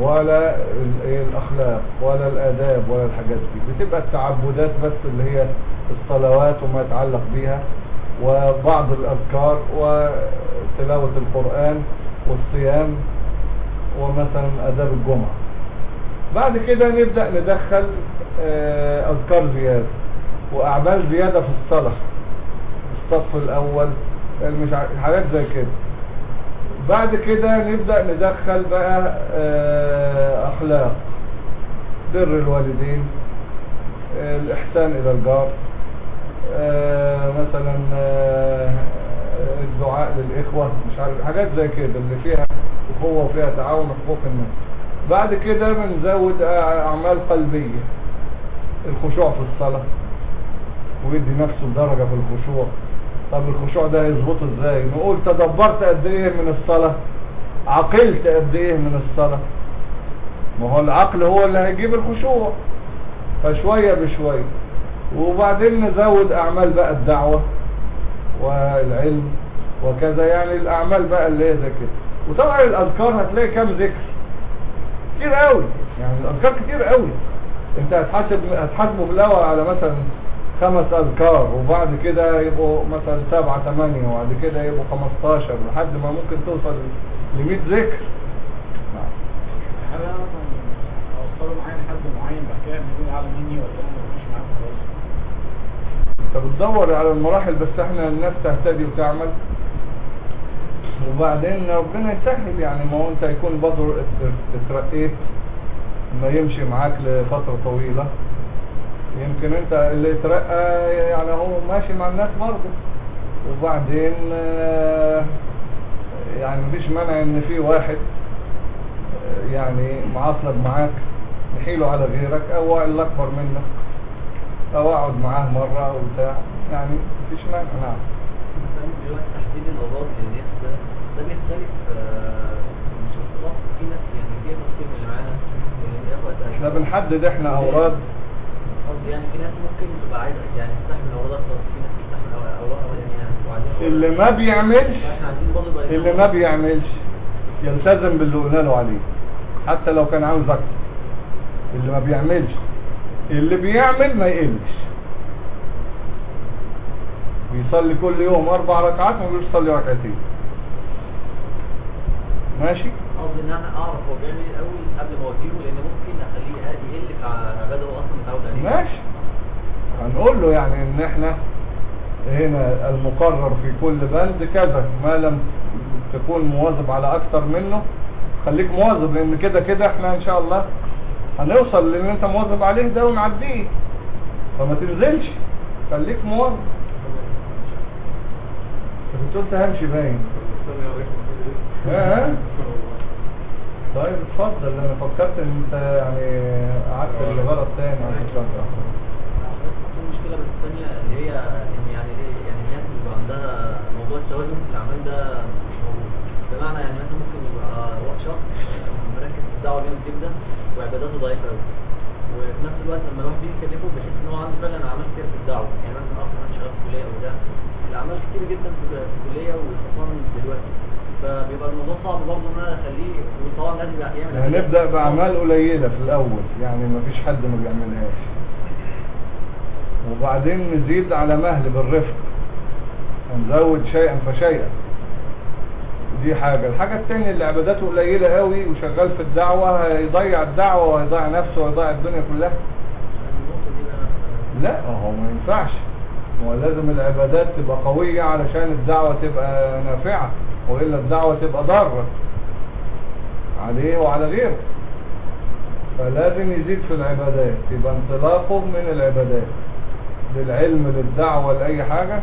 ولا إيه الأخلاق ولا الآداب ولا الحاجات دي. بتبقى التعبدات بس اللي هي الصلوات وما يتعلق بيها. وبعض الأذكار وتلاوة القرآن والصيام ومثلا آداب الجمعة. بعد كده نبدأ ندخل آه، أذكار زيادة وأعمال زيادة في الصلاة. الصف الأول عارف- حاجات زي كده. بعد كده نبدأ ندخل بقى آه، أخلاق. بر الوالدين آه، الإحسان إلى الجار. مثلا آه، الدعاء للإخوة مش عارف حاجات زي كده اللي فيها أخوة وفيها تعاون حقوق الناس. بعد كده بنزود آه، أعمال قلبية. الخشوع في الصلاة. ويدي نفسه درجة في الخشوع. طب الخشوع ده هيظبطه إزاي؟ نقول تدبرت قد إيه من الصلاة؟ عقلت قد إيه من الصلاة؟ ما هو العقل هو اللي هيجيب الخشوع. فشوية بشوية. وبعدين نزود أعمال بقى الدعوة والعلم وكذا. يعني الأعمال بقى اللي هي زي كده. وطبعا الأذكار هتلاقي كام ذكر؟ كتير قوي. يعني الأذكار كتير قوي. انت هتحاسب هتحاسبه في الأول على مثلا خمس أذكار وبعد كده يبقوا مثلا سبعة ثمانية وبعد كده يبقوا 15 لحد ما ممكن توصل ل 100 ذكر نعم. هل أنا مثلا اوصله معايا لحد معين بعد كده يكون اعلى مني ولا أنا مفيش معاه خلاص انت بتدور على المراحل بس إحنا الناس تهتدي وتعمل. وبعدين ربنا يسهل يعني ما هو انت يكون برضه اترقيت ما يمشي معاك لفترة طويلة. يمكن انت اللي اترقى يعني هو ماشي مع الناس برضه. وبعدين آه، يعني مفيش مانع ان في واحد آه، يعني معاصلك معاك نحيله على غيرك أو اللي أكبر منك. أو اقعد معاه مرة أو بتاع يعني مفيش مانع نعم. مثلا دلوقتي تحديد الأوراق للناس ده ده بيختلف آه، شخص لآخر. في ناس يعني في نصيب اللي معانا اللي بياخد إحنا بنحدد إحنا اوراد قصدي يعني في ناس ممكن تبقى عايزة يعني تستحمل أكتر في ناس تستحمل أوراق أولانية وبعدين اللي ما بيعملش يبقى اللي ما بيعملش يلتزم باللي قلنا له عليه حتى لو كان عاوز أكتر. اللي ما بيعملش اللي بيعمل ما يقلش. بيصلي كل يوم أربع ركعات ما بيقولش صلي ركعتين. ماشي؟ قصدي إن أنا أعرف هو بيعمل إيه الأول قبل ما اوجهه لأن ممكن أخليه يقل عباده هو أصلا متعود عليه. ماشي. هنقول له يعني إن إحنا هنا المقرر في كل بند كذا ما لم تكون مواظب على أكتر منه. خليك مواظب لأن كده كده إحنا إن شاء الله هنوصل للي انت مواظب عليه ده ونعديه فما تنزلش خليك مواظب. انت كنت قلت همشي باين. ها طيب اتفضل أنا فكرت ان انت يعني قعدت لغرض تاني. عشان تشرح في مشكلة بس الثانية اللي هي إن يعني إيه يعني الناس بيبقى عندها موضوع التوازن في الاعمال ده مش موجود. بمعنى يعني مثلا ممكن يبقى شخص الدعوه جامد جدا وعباداته ضعيفة قوي وفي نفس الوقت لما الواحد بيجي يكلفه بيحس إن هو عنده فعلا اعمال كتير في الدعوة. يعني مثلا أه كمان شغال في كلية أو ده. الاعمال كتير جدا في الكليه وخصوصا دلوقتي. فبيبقى الموضوع صعب برضه إن أنا أخليه وطبعا لازم يعمل هنبدأ بأعمال قليلة في الأول. يعني ما فيش حد ما بيعملهاش. وبعدين نزيد على مهل بالرفق. هنزود شيئا فشيئا. دي حاجة. الحاجة التانية اللي عباداته قليلة قوي وشغال في الدعوة هيضيع الدعوة وهيضيع نفسه وهيضيع الدنيا كلها. لا هو ما ينفعش. هو لازم العبادات تبقى قوية علشان الدعوة تبقى نافعة وإلا الدعوة تبقى ضارة. عليه وعلى غيره. فلازم يزيد في العبادات يبقى انطلاقه من العبادات. للعلم للدعوة لأي حاجة.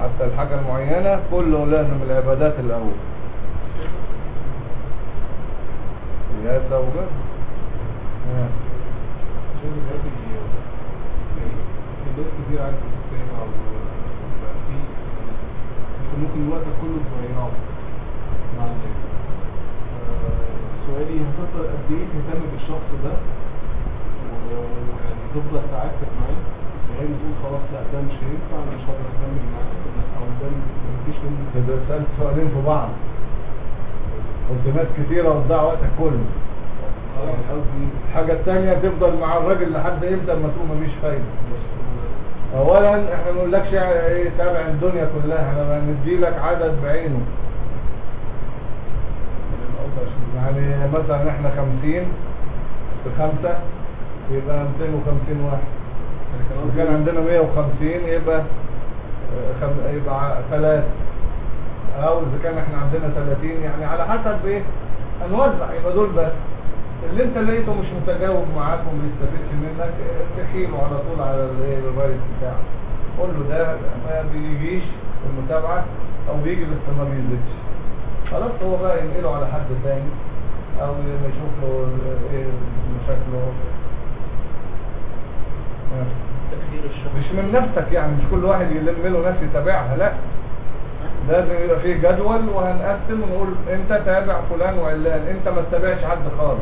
حتى الحاجة المعينة كله لازم العبادات الأول. يا سوغر عشان دلوقتي في ناس كتير عايزة في أنت ممكن وقتك كله ضيعه مع الناس آه، سؤالي هتفضل قد إيه تهتم بالشخص ده؟ ويعني تفضل سعادتك معاه؟ لغاية ما تقول خلاص لا ده مش هينفع أنا مش هقدر أكمل معاه أو ده تبقى سألت سؤالين في بعض. ناس كتيرة وتضيع وقتك كله. الحاجة التانية تفضل مع الراجل لحد إمتى ما تقول مفيش فايدة. اولا إحنا ما نقولكش إيه تابع الدنيا كلها إحنا بندي لك عدد بعينه. يعني مثلا إحنا خمسين في خمسة يبقى 250 واحد. كان عندنا 150 يبقى آه،. يبقى ثلاث أو إذا كان إحنا عندنا 30 يعني على حسب إيه؟ هنوزع يبقى دول بس. اللي أنت لقيته مش متجاوب معاك وما بيستفدش منك تحيله على طول على الايه الفيروس بتاعك قول له ده ما بيجيش في المتابعة أو بيجي بس ما بيزيدش خلاص هو بقى ينقله على حد تاني أو يشوف له إيه؟ مشاكله. مش من نفسك يعني مش كل واحد يلم له ناس يتابعها لا. لازم يبقى فيه جدول وهنقسم ونقول انت تابع فلان وعلان انت ما تتابعش حد خالص.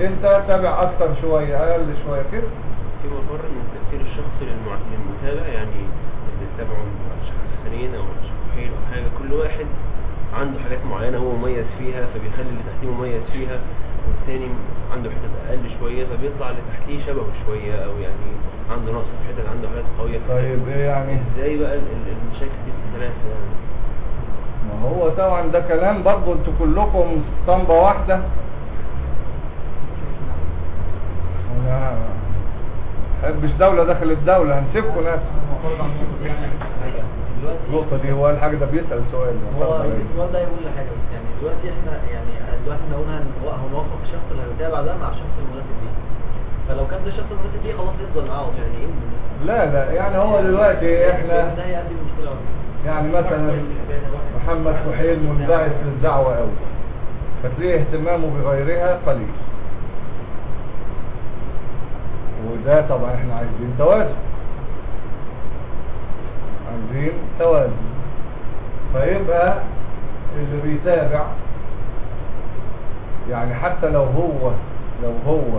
انت تابع أكتر شوية أقل شوية كده. في مفر من التأثير الشخصي للمع- للمتابع يعني اللي تابعه شخص سنين أو شخص حيل أو حاجة. كل واحد عنده حاجات معينة هو مميز فيها فبيخلي اللي تحتيه مميز فيها. والتاني عنده حتت أقل شوية فبيطلع اللي تحتيه شبهه شوية أو يعني عنده نقص في حتت عنده حاجات قوية. طيب. إيه يعني؟ إزاي بقى ال- ال- المشاكل دي يعني ما هو طبعا ده كلام برضه أنتوا كلكم اسطمبة واحدة. أنا محبش دولة داخل الدولة هنسيبكم ناس. النقطة دي هو الحاجة ده بيسأل سؤال. هو السؤال ده يقول حاجة بس يعني دلوقتي إحنا يعني دلوقتي إحنا قلنا هن- هنوفق الشخص اللي هيتابع ده مع الشخص المناسب ليه فلو كان ده الشخص المناسب ليه خلاص يفضل معاه يعني إيه لا لا يعني هو دلوقتي إحنا ده المشكلة ولا إيه؟ يعني مثلا محمد سحيل منبعث للدعوة قوي فتلاقيه اهتمامه بغيرها قليل. وده طبعا إحنا عايزين توازن. عايزين توازن. فيبقى اللي بيتابع يعني حتى لو هو لو هو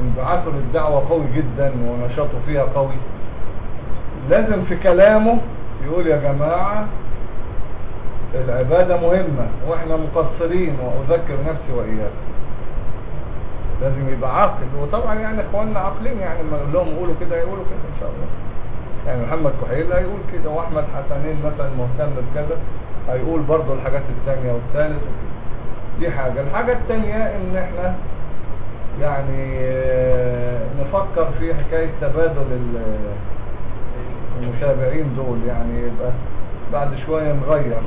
انبعاثه للدعوة قوي جدا ونشاطه فيها قوي لازم في كلامه يقول يا جماعة العبادة مهمة وإحنا مقصرين وأذكر نفسي واياكم لازم يبقى عاقل وطبعا يعني إخواننا عاقلين يعني لما نقول لهم قولوا كده يقولوا كده إن شاء الله. يعني محمد كحيل هيقول كده وأحمد حسنين مثلا مهتم بكذا هيقول برضه الحاجات الثانية والثالث وكده. دي حاجة. الحاجة الثانية إن إحنا يعني آه، نفكر في حكاية تبادل ال- المتابعين دول. يعني يبقى بعد شوية نغير.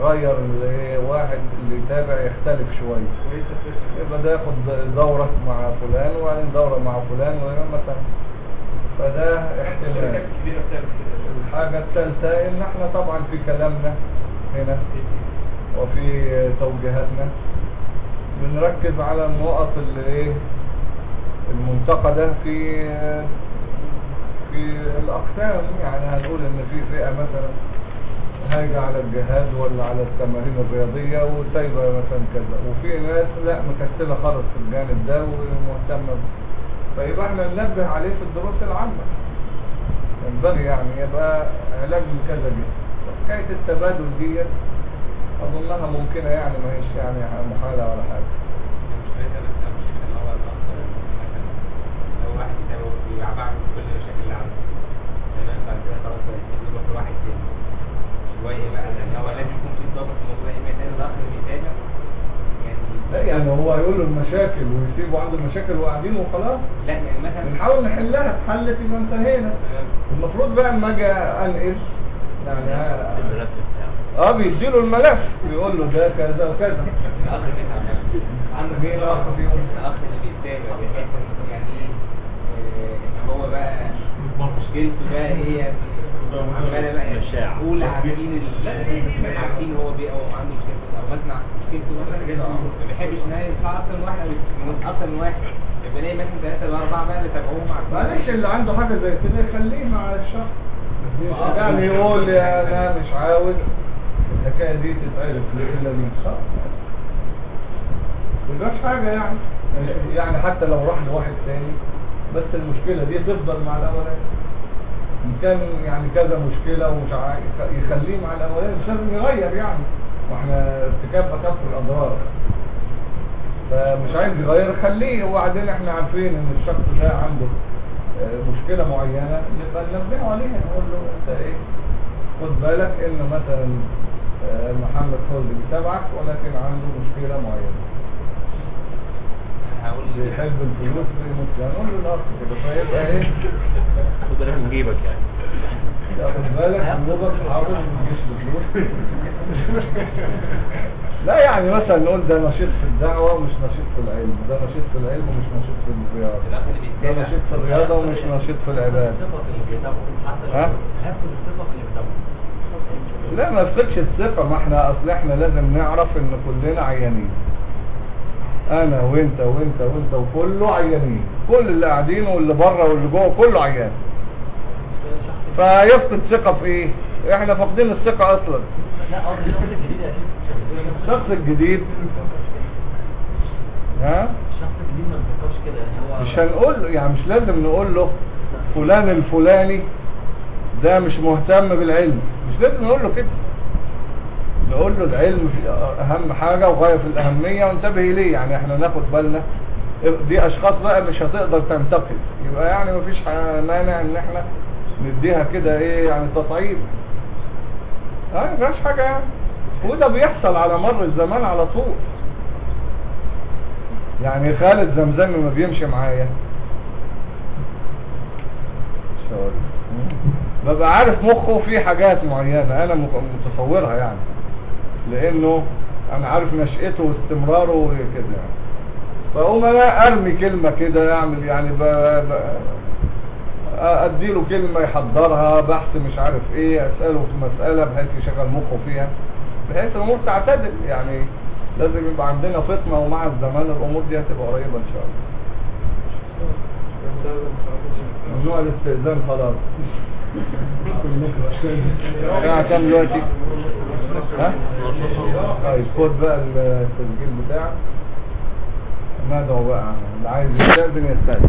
نغير اللي واحد اللي يتابع يختلف شوية يبقى ده ياخد دورة مع فلان وبعدين دورة مع فلان ويبقى مثلا. فده احتمال. الحاجة الثالثة إن إحنا طبعا في كلامنا هنا وفي توجيهاتنا. بنركز على النقط اللي إيه؟ المنتقدة في في الأقسام. يعني هنقول إن في فئة مثلا هايجة على الجهاد ولا على التمارين الرياضية وسايبة مثلا كذا. وفي ناس لا مكسلة خالص في الجانب ده ومهتمة ب- فيبقى إحنا ننبه عليه في الدروس العامة. ينبغي يعني يبقى علاج كذا جهة. حكاية التبادل ديت؟ أظنها ممكنة يعني ما هيش يعني محالة ولا لو واحد بعمل كل المشاكل اللي تمام؟ بعد كده خلاص بقى يسيب يروح لواحد تاني شوية بقى لأن هو لازم يكون في ضابط في الموضوع يا إما يتابع الأخ اللي بيتابع يعني لا يعني هو هيقول له المشاكل ويسيبوا عنده مشاكل وقاعدين وخلاص. لا يعني مثلا بنحاول نحلها اتحلت يبقى انتهينا. المفروض بقى اما أجي انقل يعني آه بيديله الملف. بيقول له ده كذا وكذا. بيتابع عنده مين الأخ فيهم؟ الأخ اللي بيتابع يعني آه، إن هو بقى مشكلته بقى يعني عمالة بقى مشاعر. يقول عارفين ال- عارفين هو بي أو عنده مشكلته أو مثلا مشكلته مثلا كده. آه ما بيحبش إن هي يطلع من واحد من من واحد. يبقى لاقي مثلا ثلاثة ولا أربعة بقى اللي تابعوهم عارفين معلش اللي عنده حاجة زي كده يخليه مع الشخص. يعني يقول يا أنا مش عاوز. الحكاية دي تتعرف إلا دي خلاص مبقاش حاجة يعني. يعني حتى لو راح لواحد تاني بس المشكلة دي تفضل مع الاولاني إن كان يعني كذا مشكلة ومش يخليه مع الاولاني مش لازم يغير يعني. وإحنا ارتكاب أخف الأضرار. فمش عايز يغير خليه. وبعدين إحنا عارفين إن الشخص ده عنده آه، مشكلة معينة نبقى ننبهه عليها. نقول له أنت إيه؟ خد بالك إن مثلا آه، محمد فوزي بيتابعك ولكن عنده مشكلة معينة. بيحب الفلوس بيموت يعني الاخ كده فيبقى إيه؟ خد بالك من جيبك يعني خد بالك جوزك حافظ مش بفلوس لا يعني مثلا نقول ده نشيط في الدعوة ومش نشيط في العلم. ده نشيط في العلم ومش نشيط في الرياضة. ده نشيط في الرياضة ومش نشيط في العبادة. ها؟ لا ما يفقدش الثقة ما إحنا أصل إحنا لازم نعرف إن كلنا عيانين. أنا وإنت وإنت وإنت وكله عيانين. كل اللي قاعدين واللي بره واللي جوه كله عيان. فيفقد ثقة في إيه؟ إحنا فاقدين الثقة أصلا. الشخص الجديد ها؟ الشخص الجديد ما كده يعني هو مش هنقول له يعني مش لازم نقول له فلان الفلاني ده مش مهتم بالعلم. مش لازم نقول له كده. نقول له العلم أهم حاجة وغاية في الأهمية وانتبه ليه؟ يعني إحنا ناخد بالنا. دي أشخاص بقى مش هتقدر تنتقد يبقى يعني مفيش مانع إن إحنا نديها كده إيه يعني تصعيد آه مفيهاش حاجة يعني. وده بيحصل على مر الزمان على طول. يعني خالد زمزمي ما بيمشي معايا. ببقى عارف مخه في حاجات معينة أنا متصورها يعني. لأنه أنا عارف نشأته واستمراره وكده. يعني فاقوم أنا أرمي كلمة كده أعمل يعني ب... ب... أديله كلمة يحضرها بحث مش عارف إيه أسأله في مسألة بحيث يشغل مخه فيها. بحيث الأمور تعتدل يعني. لازم يبقى عندنا فطنة ومع الزمان الأمور دي هتبقى قريبة إن شاء الله. ممنوع الاستئذان خلاص. الساعة كام دلوقتي؟ ها؟ طيب خد بقى التسجيل بتاعك. ندعو بقى. اللي عايز يستأذن يستأذن